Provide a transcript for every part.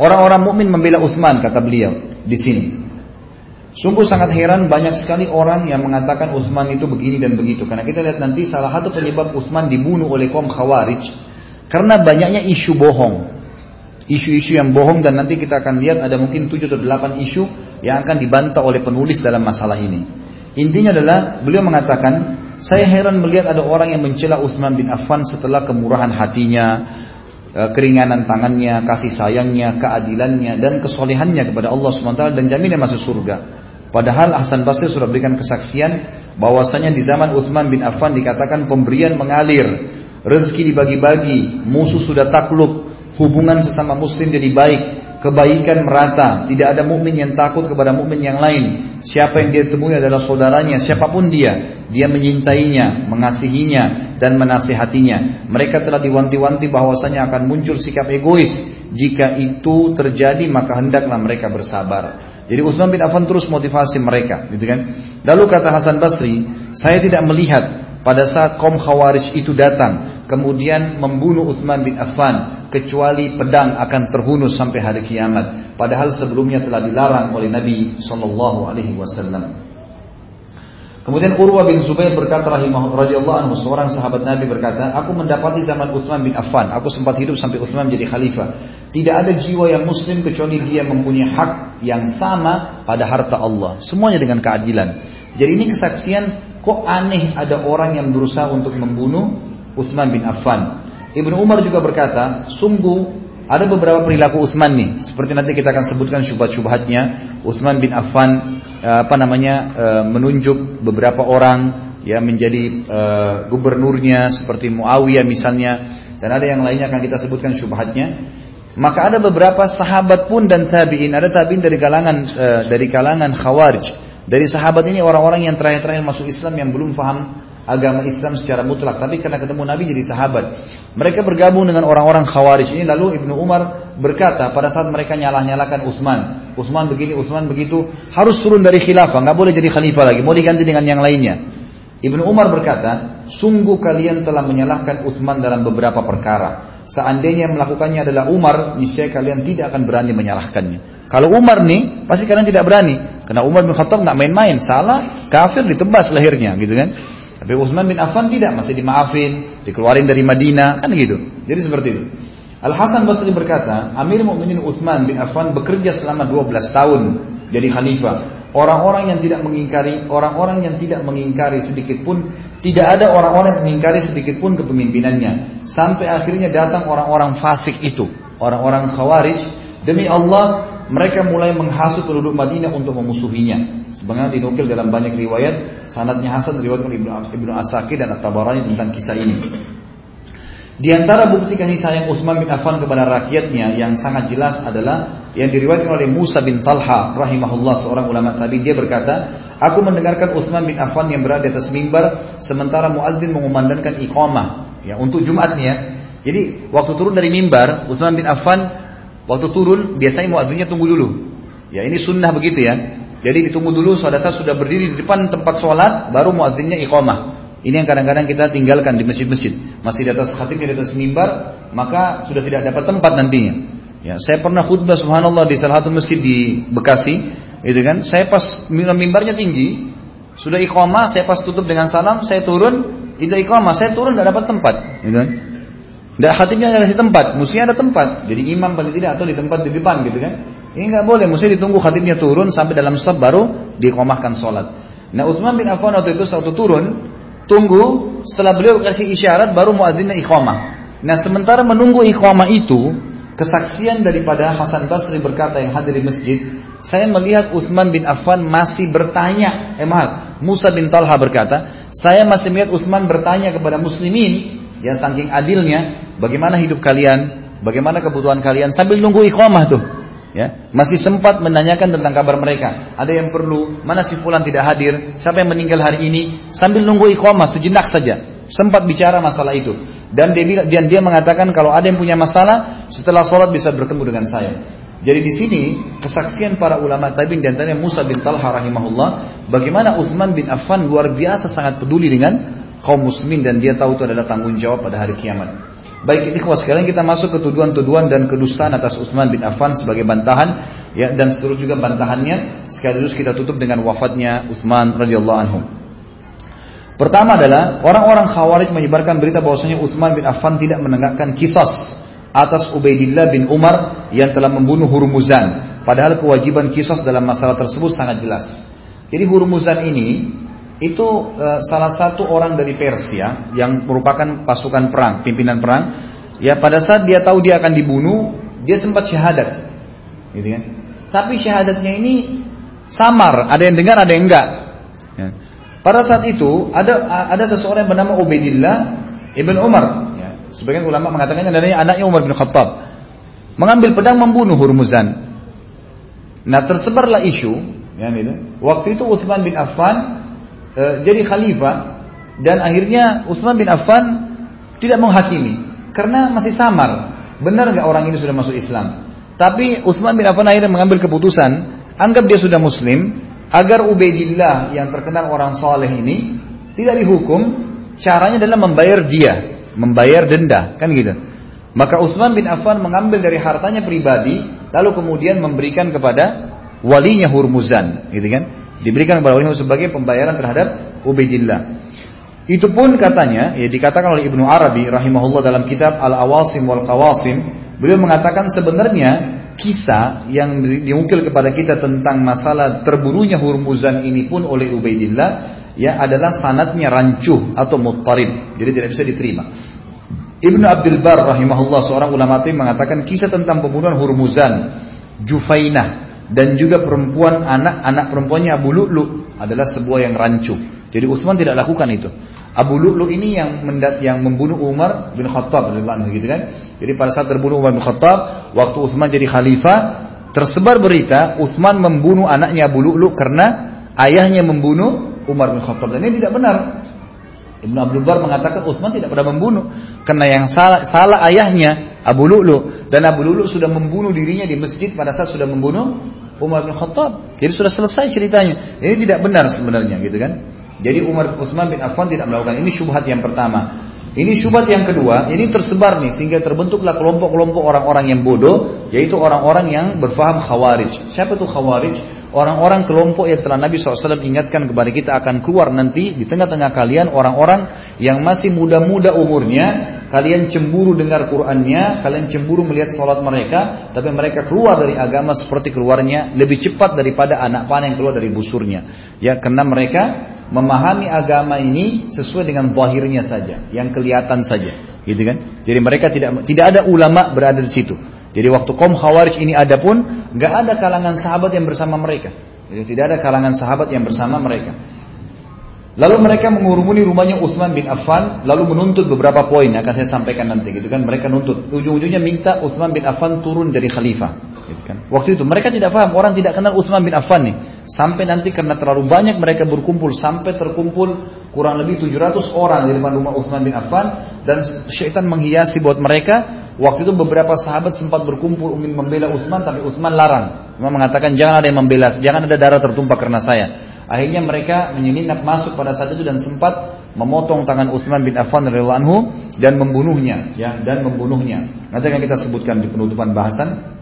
Orang-orang mukmin membela Utsman kata beliau di sini. Sungguh sangat heran banyak sekali orang yang mengatakan Utsman itu begini dan begitu. Karena kita lihat nanti salah satu penyebab Utsman dibunuh oleh kaum Khawarij karena banyaknya isu bohong. Isu-isu yang bohong dan nanti kita akan lihat ada mungkin 7 atau 8 isu yang akan dibantah oleh penulis dalam masalah ini. Intinya adalah beliau mengatakan, saya heran melihat ada orang yang mencela Utsman bin Affan setelah kemurahan hatinya, keringanan tangannya, kasih sayangnya, keadilannya dan kesolehannya kepada Allah SWT dan jaminan masuk surga. Padahal Hasan Basri sudah berikan kesaksian bahwasanya di zaman Uthman bin Affan dikatakan pemberian mengalir, rezeki dibagi-bagi, musuh sudah takluk, hubungan sesama muslim jadi baik, kebaikan merata, tidak ada mukmin yang takut kepada mukmin yang lain. Siapa yang dia temui adalah saudaranya, siapa pun dia, dia menyintainya, mengasihinya dan menasihatinya. Mereka telah diwanti-wanti bahwasanya akan muncul sikap egois. Jika itu terjadi maka hendaklah mereka bersabar. Jadi Utsman bin Affan terus motivasi mereka, gitu kan? Lalu kata Hasan Basri, saya tidak melihat pada saat kaum Khawarij itu datang kemudian membunuh Uthman bin Affan kecuali pedang akan terhunus sampai hari kiamat padahal sebelumnya telah dilarang oleh Nabi sallallahu alaihi wasallam Kemudian Urwah bin Zubair berkata rahimahullah radhiyallahu anhu seorang sahabat Nabi berkata, "Aku mendapati zaman Uthman bin Affan, aku sempat hidup sampai Uthman menjadi khalifah. Tidak ada jiwa yang muslim kecuali dia mempunyai hak yang sama pada harta Allah, semuanya dengan keadilan. Jadi ini kesaksian Kok aneh ada orang yang berusaha untuk membunuh Utsman bin Affan. Ibnu Umar juga berkata, sungguh ada beberapa perilaku Utsman nih, seperti nanti kita akan sebutkan syubhat-syubhatnya. Utsman bin Affan eh, apa namanya eh, menunjuk beberapa orang ya menjadi uh, gubernurnya seperti Muawiyah misalnya dan ada yang lainnya akan kita sebutkan syubhatnya. Maka ada beberapa sahabat pun dan tabiin, ada tabiin dari kalangan dari kalangan Khawarij dari sahabat ini orang-orang yang terakhir-terakhir masuk Islam yang belum paham agama Islam secara mutlak, tapi karena ketemu Nabi jadi sahabat. Mereka bergabung dengan orang-orang Khawarij ini lalu Ibnu Umar berkata pada saat mereka nyalah-nyalakan Utsman, Utsman begini, Utsman begitu, harus turun dari khilafah, nggak boleh jadi khalifah lagi, mau diganti dengan yang lainnya. Ibnu Umar berkata, sungguh kalian telah menyalahkan Utsman dalam beberapa perkara. Seandainya melakukannya adalah Umar, niscaya kalian tidak akan berani menyalahkannya. Kalau Umar nih, pasti kalian tidak berani. Karena Umar bin Khattab nggak main-main, salah, kafir ditebas lahirnya, gitu kan? Tapi Utsman bin Affan tidak, masih dimaafin, dikeluarin dari Madinah, kan gitu. Jadi seperti itu. Al Hasan Basri berkata, Amir Mukminin Utsman bin Affan bekerja selama 12 tahun jadi khalifah. Orang-orang yang tidak mengingkari, orang-orang yang tidak mengingkari sedikit pun, tidak ada orang-orang yang mengingkari sedikit pun kepemimpinannya. Sampai akhirnya datang orang-orang fasik itu, orang-orang khawarij. Demi Allah, mereka mulai menghasut penduduk Madinah untuk memusuhinya. Sebenarnya dinukil dalam banyak riwayat, sanadnya Hasan diriwayatkan Ibnu Ibnu Asakir dan At-Tabarani tentang kisah ini. Di antara bukti kasih sayang Utsman bin Affan kepada rakyatnya yang sangat jelas adalah yang diriwayatkan oleh Musa bin Talha rahimahullah seorang ulama tabi dia berkata, "Aku mendengarkan Utsman bin Affan yang berada di atas mimbar sementara muadzin mengumandangkan iqamah ya untuk Jumatnya. Jadi waktu turun dari mimbar, Utsman bin Affan Waktu turun biasanya muadzinnya tunggu dulu. Ya ini sunnah begitu ya. Jadi ditunggu dulu pada saat sudah berdiri di depan tempat sholat baru muadzinnya iqamah. Ini yang kadang-kadang kita tinggalkan di masjid-masjid. Masih di atas khatibnya di atas mimbar, maka sudah tidak dapat tempat nantinya. Ya, saya pernah khutbah subhanallah di salah satu masjid di Bekasi, itu kan. Saya pas mimbarnya tinggi, sudah iqamah, saya pas tutup dengan salam, saya turun, itu iqamah, saya turun tidak dapat tempat, gitu kan. Tidak khatibnya ada kasih tempat, mestinya ada tempat. Jadi imam paling tidak atau di tempat di depan gitu kan. Ini nggak boleh, mesti ditunggu khatibnya turun sampai dalam sab baru dikomahkan sholat. Nah Utsman bin Affan waktu itu waktu turun, tunggu setelah beliau kasih isyarat baru muadzinnya iqamah. Nah sementara menunggu iqamah itu, kesaksian daripada Hasan Basri berkata yang hadir di masjid, saya melihat Utsman bin Affan masih bertanya, eh maaf, Musa bin Talha berkata, saya masih melihat Utsman bertanya kepada muslimin Ya saking adilnya, bagaimana hidup kalian, bagaimana kebutuhan kalian sambil nunggu iqamah tuh. Ya, masih sempat menanyakan tentang kabar mereka. Ada yang perlu, mana si fulan tidak hadir, siapa yang meninggal hari ini, sambil nunggu iqamah sejenak saja. Sempat bicara masalah itu. Dan dia, dan dia mengatakan kalau ada yang punya masalah, setelah sholat bisa bertemu dengan saya. Jadi di sini kesaksian para ulama tabi'in dan antaranya Musa bin Talha rahimahullah bagaimana Uthman bin Affan luar biasa sangat peduli dengan kaum muslimin dan dia tahu itu adalah tanggung jawab pada hari kiamat. Baik ini kuas sekalian kita masuk ke tuduhan-tuduhan dan kedustaan atas Utsman bin Affan sebagai bantahan ya dan seterusnya juga bantahannya sekaligus kita tutup dengan wafatnya Utsman radhiyallahu anhu. Pertama adalah orang-orang Khawarij menyebarkan berita bahwasanya Utsman bin Affan tidak menegakkan kisos atas Ubaidillah bin Umar yang telah membunuh Hurmuzan. Padahal kewajiban kisos dalam masalah tersebut sangat jelas. Jadi Hurmuzan ini itu uh, salah satu orang dari Persia yang merupakan pasukan perang, pimpinan perang. Ya pada saat dia tahu dia akan dibunuh, dia sempat syahadat, gitu kan? Tapi syahadatnya ini samar, ada yang dengar, ada yang enggak. Ya. Pada saat itu ada ada seseorang yang bernama Ubaidillah ibn Umar. Ya. Sebagian ulama mengatakannya adanya anaknya Umar bin Khattab. Mengambil pedang membunuh Hurmuzan. Nah tersebarlah isu, ya, gitu. Waktu itu Utsman bin Affan e, jadi khalifah dan akhirnya Utsman bin Affan tidak menghakimi karena masih samar. Benar nggak orang ini sudah masuk Islam? Tapi Utsman bin Affan akhirnya mengambil keputusan, anggap dia sudah muslim, agar Ubaidillah yang terkenal orang soleh ini tidak dihukum, caranya adalah membayar dia, membayar denda, kan gitu. Maka Utsman bin Affan mengambil dari hartanya pribadi, lalu kemudian memberikan kepada walinya Hurmuzan, gitu kan? Diberikan kepada wali sebagai pembayaran terhadap Ubaidillah. Itu pun katanya, ya dikatakan oleh Ibnu Arabi rahimahullah dalam kitab Al-Awasim wal Qawasim, beliau mengatakan sebenarnya kisah yang diukil kepada kita tentang masalah terburunya Hurmuzan ini pun oleh Ubaidillah ya adalah sanatnya rancuh atau muttarib. Jadi tidak bisa diterima. Ibnu Abdul Bar rahimahullah seorang ulama mengatakan kisah tentang pembunuhan Hurmuzan, Jufainah dan juga perempuan anak-anak perempuannya Abu Lu'lu adalah sebuah yang rancu. Jadi Utsman tidak lakukan itu. Abu Lu'lu ini yang mendat yang membunuh Umar bin Khattab gitu kan. Jadi pada saat terbunuh Umar bin Khattab, waktu Utsman jadi khalifah, tersebar berita Utsman membunuh anaknya Abu Lu'lu karena ayahnya membunuh Umar bin Khattab dan ini tidak benar. Ibnu Abdul Bar mengatakan Utsman tidak pernah membunuh karena yang salah, salah ayahnya Abu Lu'lu dan Abu Lu'lu sudah membunuh dirinya di masjid pada saat sudah membunuh Umar bin Khattab. Jadi sudah selesai ceritanya. Ini tidak benar sebenarnya gitu kan. Jadi Umar Utsman bin Affan tidak melakukan ini syubhat yang pertama. Ini syubhat yang kedua, ini tersebar nih sehingga terbentuklah kelompok-kelompok orang-orang yang bodoh, yaitu orang-orang yang berfaham khawarij. Siapa itu khawarij? Orang-orang kelompok yang telah Nabi SAW ingatkan kepada kita akan keluar nanti di tengah-tengah kalian orang-orang yang masih muda-muda umurnya, kalian cemburu dengar Qur'annya, kalian cemburu melihat sholat mereka, tapi mereka keluar dari agama seperti keluarnya lebih cepat daripada anak panah yang keluar dari busurnya. Ya, karena mereka memahami agama ini sesuai dengan zahirnya saja, yang kelihatan saja, gitu kan? Jadi mereka tidak tidak ada ulama berada di situ. Jadi waktu kaum Khawarij ini ada pun, nggak ada kalangan sahabat yang bersama mereka. Jadi tidak ada kalangan sahabat yang bersama mereka. Lalu mereka mengurumuni rumahnya Utsman bin Affan, lalu menuntut beberapa poin yang akan saya sampaikan nanti, gitu kan? Mereka nuntut, ujung-ujungnya minta Utsman bin Affan turun dari khalifah, gitu kan? Waktu itu mereka tidak paham, orang tidak kenal Utsman bin Affan nih. Sampai nanti karena terlalu banyak mereka berkumpul, sampai terkumpul kurang lebih 700 orang di depan rumah Utsman bin Affan dan syaitan menghiasi buat mereka. Waktu itu beberapa sahabat sempat berkumpul ingin membela Utsman, tapi Utsman larang. Cuma mengatakan jangan ada yang membela, jangan ada darah tertumpah karena saya. Akhirnya mereka menyelinap masuk pada saat itu dan sempat memotong tangan Utsman bin Affan radhiyallahu anhu dan membunuhnya ya dan membunuhnya. Nanti akan kita sebutkan di penutupan bahasan.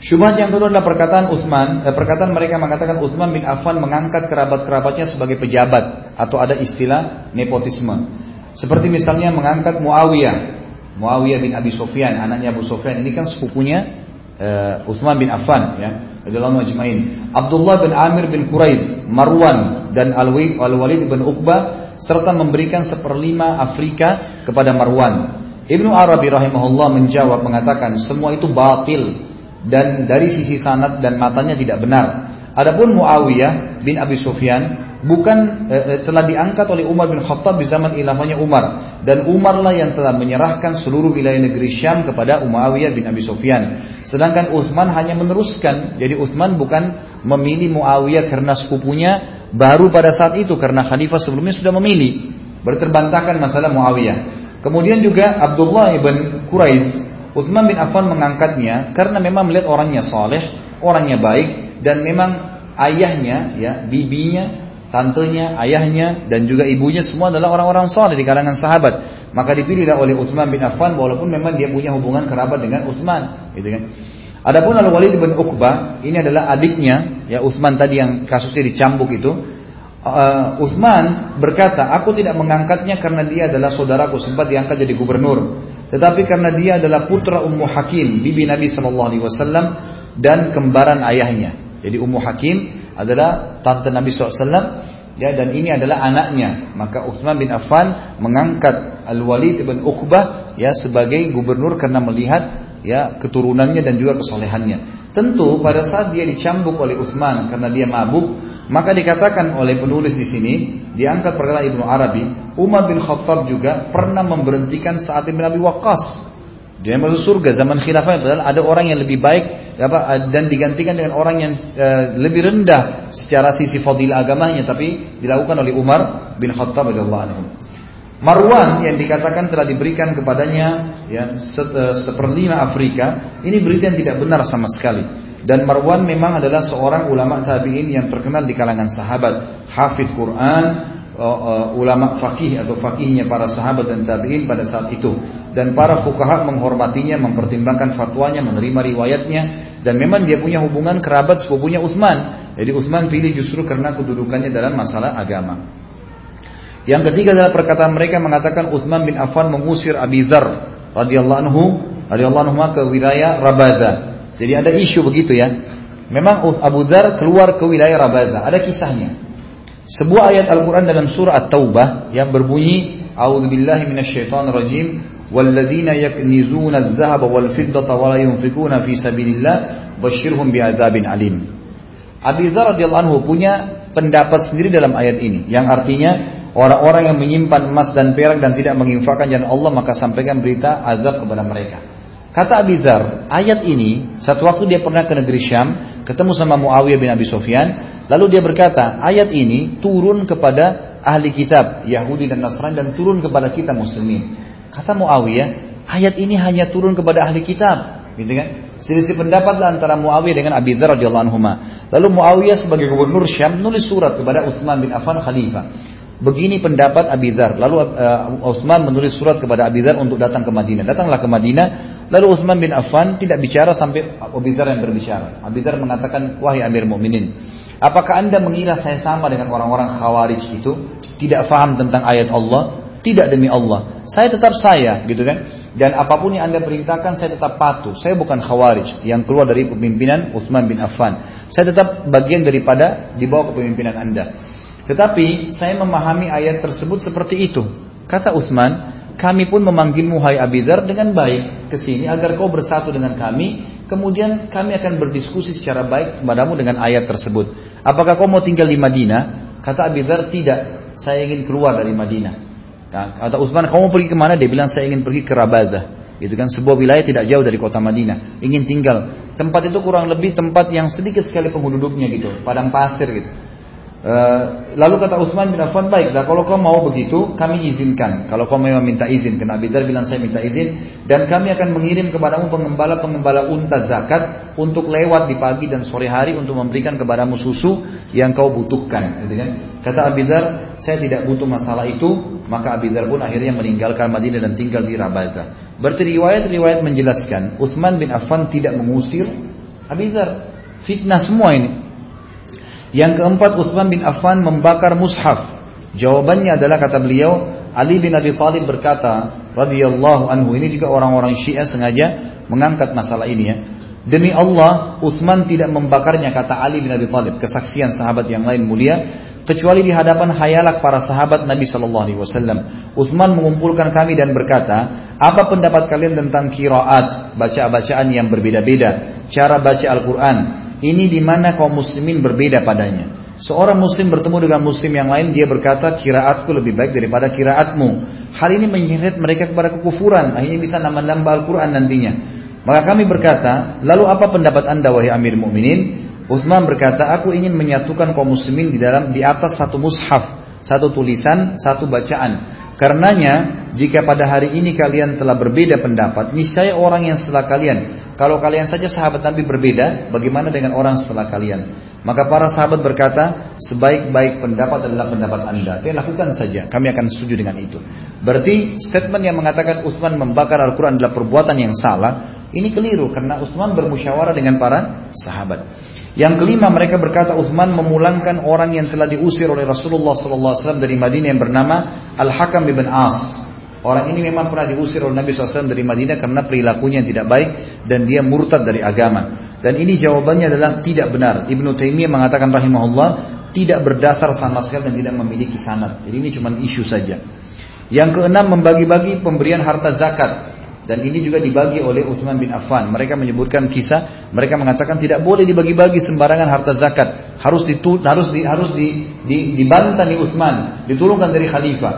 Syubhat yang kedua adalah perkataan Utsman, eh, perkataan mereka mengatakan Utsman bin Affan mengangkat kerabat-kerabatnya sebagai pejabat atau ada istilah nepotisme. Seperti misalnya mengangkat Muawiyah, Muawiyah bin Abi Sofyan, anaknya Abu Sofyan ini kan sepupunya uh, Uthman bin Affan ya radhiyallahu ajmain. Abdullah bin Amir bin Quraiz Marwan dan Al-Walid bin Uqbah serta memberikan seperlima Afrika kepada Marwan. Ibnu Arabi rahimahullah menjawab mengatakan semua itu batil dan dari sisi sanad dan matanya tidak benar Adapun Muawiyah bin Abi Sufyan bukan eh, telah diangkat oleh Umar bin Khattab di zaman ilhamanya Umar dan Umarlah yang telah menyerahkan seluruh wilayah negeri Syam kepada Muawiyah bin Abi Sufyan. Sedangkan Utsman hanya meneruskan. Jadi Utsman bukan memilih Muawiyah karena sepupunya baru pada saat itu karena khalifah sebelumnya sudah memilih. Berterbantahkan masalah Muawiyah. Kemudian juga Abdullah bin Quraiz, Utsman bin Affan mengangkatnya karena memang melihat orangnya saleh, orangnya baik dan memang ayahnya ya bibinya tantenya, ayahnya dan juga ibunya semua adalah orang-orang soleh di kalangan sahabat. Maka dipilihlah oleh Utsman bin Affan walaupun memang dia punya hubungan kerabat dengan Utsman, gitu kan. Adapun Al Walid bin Uqbah ini adalah adiknya ya Utsman tadi yang kasusnya dicambuk itu. Uh, Utsman berkata, aku tidak mengangkatnya karena dia adalah saudaraku sempat diangkat jadi gubernur, tetapi karena dia adalah putra Ummu Hakim, bibi Nabi Wasallam dan kembaran ayahnya. Jadi Ummu Hakim adalah tante Nabi SAW ya dan ini adalah anaknya. Maka Utsman bin Affan mengangkat Al Walid bin Uqbah ya sebagai gubernur karena melihat ya keturunannya dan juga kesolehannya. Tentu pada saat dia dicambuk oleh Utsman karena dia mabuk, maka dikatakan oleh penulis di sini diangkat perkataan Ibnu Arabi, Umar bin Khattab juga pernah memberhentikan saat Ibn Abi Waqqas dia masuk surga zaman khilafah padahal ada orang yang lebih baik apa dan digantikan dengan orang yang uh, lebih rendah secara sisi fadilah agamanya tapi dilakukan oleh Umar bin Khattab radhiyallahu anhu. Marwan yang dikatakan telah diberikan kepadanya ya seperlima Afrika ini berita yang tidak benar sama sekali dan Marwan memang adalah seorang ulama tabi'in yang terkenal di kalangan sahabat hafid Quran uh, ulama fakih atau fakihnya para sahabat dan tabi'in pada saat itu dan para fukaha menghormatinya, mempertimbangkan fatwanya, menerima riwayatnya dan memang dia punya hubungan kerabat sepupunya Utsman. Jadi Utsman pilih justru karena kedudukannya dalam masalah agama. Yang ketiga adalah perkataan mereka mengatakan Utsman bin Affan mengusir Abi Dzar radhiyallahu anhu radhiyallahu anhu ke wilayah Rabada. Jadi ada isu begitu ya. Memang Abu Dzar keluar ke wilayah Rabada. Ada kisahnya. Sebuah ayat Al-Quran dalam surah At-Taubah yang berbunyi A'udhu billahi minasyaitan rajim Walladzina yaknizuna al-zahab wal-fiddata wala yunfikuna fi sabilillah Bashirhum bi'adzabin alim. Abi Dhar radhiyallahu anhu punya pendapat sendiri dalam ayat ini Yang artinya orang-orang yang menyimpan emas dan perak dan tidak menginfakkan jalan Allah Maka sampaikan berita azab kepada mereka. Kata Abi Dhar, ayat ini satu waktu dia pernah ke negeri Syam, ketemu sama Muawiyah bin Abi Sufyan, lalu dia berkata, ayat ini turun kepada ahli kitab Yahudi dan Nasrani dan turun kepada kita muslimin. Kata Muawiyah, ayat ini hanya turun kepada ahli kitab, gitu kan? Selisih pendapatlah antara Muawiyah dengan Abi Dzar radhiyallahu anhu. Lalu Muawiyah sebagai gubernur Syam nulis surat kepada Utsman bin Affan khalifah. Begini pendapat Abi Dzar. Lalu uh, Utsman menulis surat kepada Abi Dzar untuk datang ke Madinah. Datanglah ke Madinah. Lalu Utsman bin Affan tidak bicara sampai Abi Dzar yang berbicara. Abi Dzar mengatakan, "Wahai Amir Mukminin, apakah Anda mengira saya sama dengan orang-orang Khawarij itu? Tidak faham tentang ayat Allah?" Tidak demi Allah. Saya tetap saya, gitu kan? Dan apa pun yang Anda perintahkan saya tetap patuh. Saya bukan khawarij yang keluar dari kepemimpinan Utsman bin Affan. Saya tetap bagian daripada di bawah kepemimpinan Anda. Tetapi saya memahami ayat tersebut seperti itu. Kata Utsman, kami pun memanggilmu hai Abidar dengan baik ke sini agar kau bersatu dengan kami. Kemudian kami akan berdiskusi secara baik kepadamu dengan ayat tersebut. Apakah kau mau tinggal di Madinah? Kata Abidar, tidak. Saya ingin keluar dari Madinah. Kata Utsman, kamu pergi ke mana? Dia bilang saya ingin pergi ke Rabadah. Itu kan sebuah wilayah tidak jauh dari kota Madinah. Ingin tinggal. Tempat itu kurang lebih tempat yang sedikit sekali penduduknya gitu, padang pasir gitu. Eh, lalu kata Utsman bin Affan, baiklah kalau kau mau begitu, kami izinkan. Kalau kau memang minta izin, karena Abi bilang saya minta izin, dan kami akan mengirim kepadamu pengembala-pengembala unta zakat untuk lewat di pagi dan sore hari untuk memberikan kepadamu susu yang kau butuhkan. Gitu kan? Kata Abi saya tidak butuh masalah itu, maka Abi pun akhirnya meninggalkan Madinah dan tinggal di Rabata. Berarti riwayat-riwayat menjelaskan, Utsman bin Affan tidak mengusir Abi Fitnah semua ini. Yang keempat Utsman bin Affan membakar mushaf. Jawabannya adalah kata beliau Ali bin Abi Thalib berkata radhiyallahu anhu ini juga orang-orang Syiah sengaja mengangkat masalah ini ya. Demi Allah, Utsman tidak membakarnya kata Ali bin Abi Thalib, kesaksian sahabat yang lain mulia, kecuali di hadapan hayalak para sahabat Nabi Shallallahu Alaihi Wasallam. Utsman mengumpulkan kami dan berkata, apa pendapat kalian tentang kiraat, baca-bacaan yang berbeda-beda, cara baca Al-Quran, ini di mana kaum muslimin berbeda padanya. Seorang muslim bertemu dengan muslim yang lain, dia berkata, kiraatku lebih baik daripada kiraatmu. Hal ini menyeret mereka kepada kekufuran, akhirnya bisa nambah-nambah Al-Quran nantinya. Maka kami berkata, lalu apa pendapat anda wahai Amir Mukminin? Uthman berkata, aku ingin menyatukan kaum muslimin di dalam di atas satu mushaf, satu tulisan, satu bacaan. Karenanya jika pada hari ini kalian telah berbeda pendapat, niscaya orang yang setelah kalian, kalau kalian saja sahabat Nabi berbeda, bagaimana dengan orang setelah kalian? Maka para sahabat berkata, sebaik-baik pendapat adalah pendapat anda. Tapi lakukan saja, kami akan setuju dengan itu. Berarti statement yang mengatakan Utsman membakar Al-Quran adalah perbuatan yang salah, ini keliru karena Utsman bermusyawarah dengan para sahabat. Yang kelima mereka berkata Uthman memulangkan orang yang telah diusir oleh Rasulullah SAW dari Madinah yang bernama Al-Hakam ibn As. Orang ini memang pernah diusir oleh Nabi SAW dari Madinah karena perilakunya yang tidak baik dan dia murtad dari agama. Dan ini jawabannya adalah tidak benar. Ibnu Taimiyah mengatakan rahimahullah tidak berdasar sama sekali dan tidak memiliki sanad. Jadi ini cuma isu saja. Yang keenam membagi-bagi pemberian harta zakat. Dan ini juga dibagi oleh Utsman bin Affan. Mereka menyebutkan kisah, mereka mengatakan tidak boleh dibagi-bagi sembarangan harta zakat. Harus ditu, harus di, harus di, di, dibantah nih Utsman, diturunkan dari khalifah.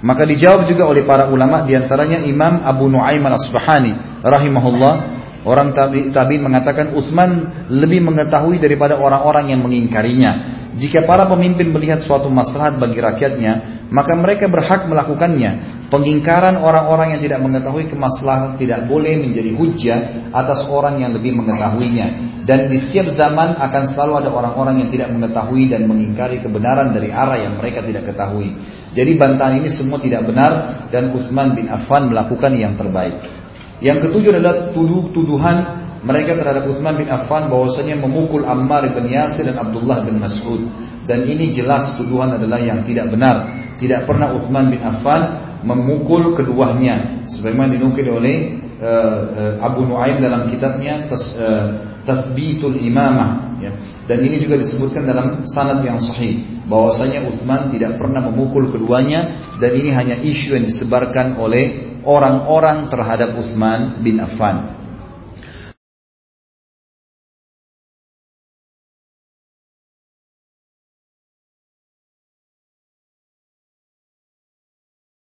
Maka dijawab juga oleh para ulama diantaranya Imam Abu Nuaim al-Asbahani rahimahullah Orang tabi, tabi mengatakan Utsman lebih mengetahui daripada orang-orang yang mengingkarinya. Jika para pemimpin melihat suatu maslahat bagi rakyatnya, maka mereka berhak melakukannya. Pengingkaran orang-orang yang tidak mengetahui kemaslahan tidak boleh menjadi hujah atas orang yang lebih mengetahuinya. Dan di setiap zaman akan selalu ada orang-orang yang tidak mengetahui dan mengingkari kebenaran dari arah yang mereka tidak ketahui. Jadi bantahan ini semua tidak benar dan Utsman bin Affan melakukan yang terbaik. Yang ketujuh adalah tuduh-tuduhan mereka terhadap Utsman bin Affan bahwasanya memukul Ammar bin Yasir dan Abdullah bin Mas'ud. Dan ini jelas tuduhan adalah yang tidak benar. Tidak pernah Utsman bin Affan memukul keduanya sebagaimana dinukil oleh uh, Abu Nuaim dalam kitabnya tas, uh, Tathbitul Imamah ya. Dan ini juga disebutkan dalam sanad yang sahih bahwasanya Utsman tidak pernah memukul keduanya dan ini hanya isu yang disebarkan oleh orang-orang terhadap Utsman bin Affan.